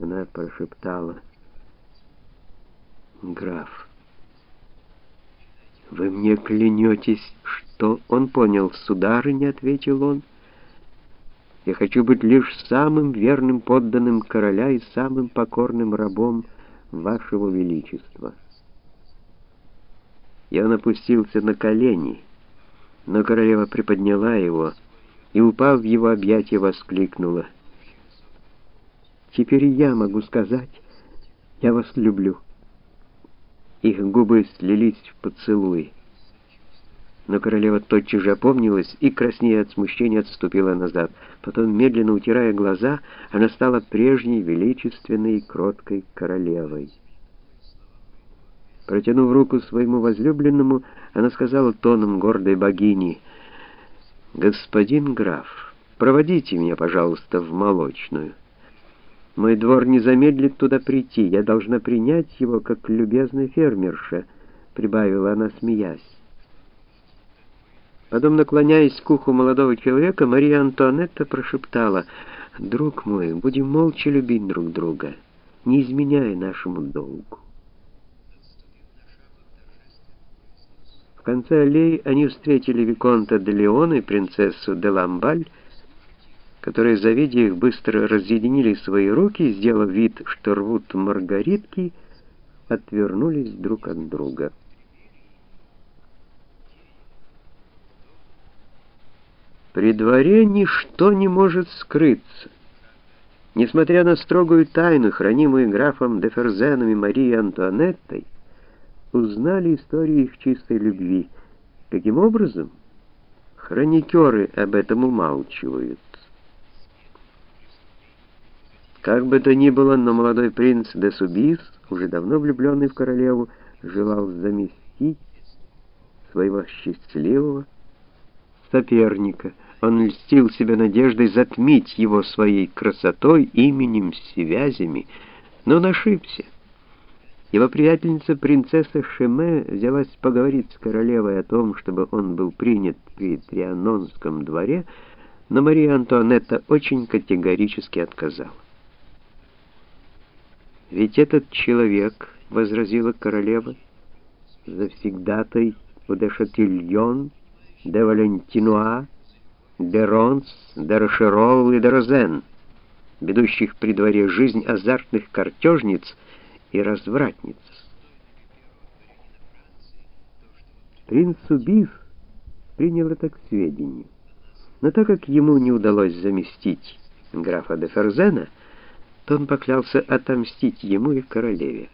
Она прошептала. «Граф, вы мне клянетесь, что...» Он понял, сударыня, — ответил он. «Я хочу быть лишь самым верным подданным короля и самым покорным рабом вашего величества». И он опустился на колени, но королева приподняла его и, упав в его объятия, воскликнула — Теперь я могу сказать, я вас люблю. Их губы слились в поцелуй. Но королева тотчас же опомнилась и, краснея от смущения, отступила назад. Потом, медленно утирая глаза, она стала прежней величественной и кроткой королевой. Протянув руку своему возлюбленному, она сказала тоном гордой богини, «Господин граф, проводите меня, пожалуйста, в молочную». Мой двор не замедлит туда прийти. Я должна принять его, как любезная фермерша», — прибавила она, смеясь. Потом, наклоняясь к уху молодого человека, Мария Антуанетта прошептала, «Друг мой, будем молча любить друг друга, не изменяя нашему долгу». В конце аллеи они встретили Виконта де Леона и принцессу де Ламбаль, которые, завидя их, быстро разъединили свои руки сделав вид, что рвут маргаритки, отвернулись друг от друга. При дворе ничто не может скрыться. Несмотря на строгую тайну, хранимую графом де Ферзеном и Марией Антуанеттой, узнали историю их чистой любви. Каким образом? Хроникеры об этом умалчивают. Как бы то ни было, но молодой принц де Субис, уже давно влюбленный в королеву, желал заместить своего счастливого соперника. Он льстил себя надеждой затмить его своей красотой, именем, связями, но он ошибся. Его приятельница принцесса Шеме взялась поговорить с королевой о том, чтобы он был принят при Трианонском дворе, но Мария Антуанетта очень категорически отказала. «Ведь этот человек, — возразила королева, — завсегдатай де Шатильон, де Валентинуа, де Ронс, де Рошерол и де Розен, ведущих при дворе жизнь азартных картежниц и развратниц. Принц Убив принял это к сведению. Но так как ему не удалось заместить графа де Ферзена, то он поклялся отомстить ему и королеве.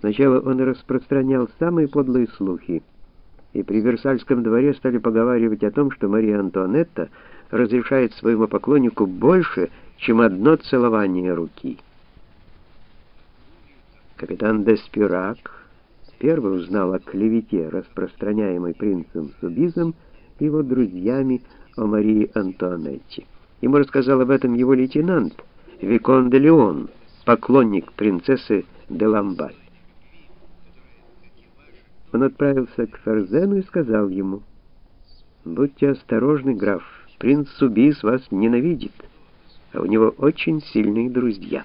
Сначала он распространял самые подлые слухи, и при Версальском дворе стали поговаривать о том, что Мария Антуанетта разрешает своему поклоннику больше, чем одно целование руки. Капитан Деспирак первый узнал о клевете, распространяемой принцем Субизом и его друзьями о Марии Антуанетте. Ему рассказал об этом его лейтенант, Викон де Леон, поклонник принцессы де Ламбаль. Он отправился к Ферзену и сказал ему, «Будьте осторожны, граф, принц Субис вас ненавидит, а у него очень сильные друзья».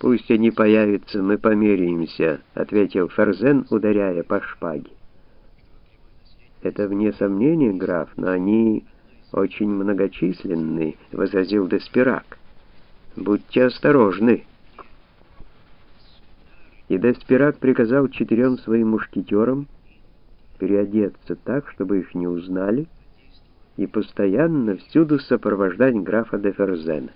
«Пусть они появятся, мы померяемся», — ответил Ферзен, ударяя по шпаге. «Это вне сомнения, граф, но они очень многочисленный», — возразил Деспирак. «Будьте осторожны». И Деспирак приказал четырем своим мушкетерам переодеться так, чтобы их не узнали, и постоянно всюду сопровождать графа де Ферзена.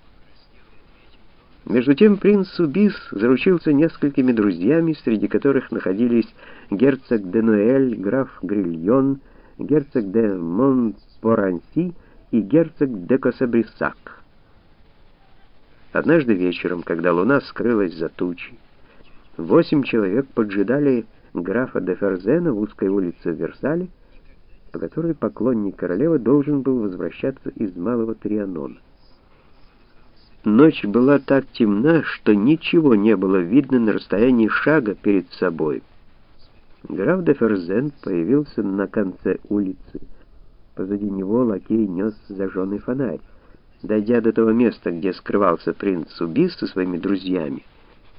Между тем принц Субис заручился несколькими друзьями, среди которых находились герцог де Нуэль, граф Грильон, герцог де Монпоранси и герцог де Косабрисак. Однажды вечером, когда луна скрылась за тучей, восемь человек поджидали графа де Ферзена в узкой улице в Версале, по которой поклонник королевы должен был возвращаться из Малого Трианона. Ночь была так темна, что ничего не было видно на расстоянии шага перед собой. Граф де Ферзен появился на конце улицы. Позади него лакей нес зажженный фонарь. Дойдя до того места, где скрывался принц Субис со своими друзьями,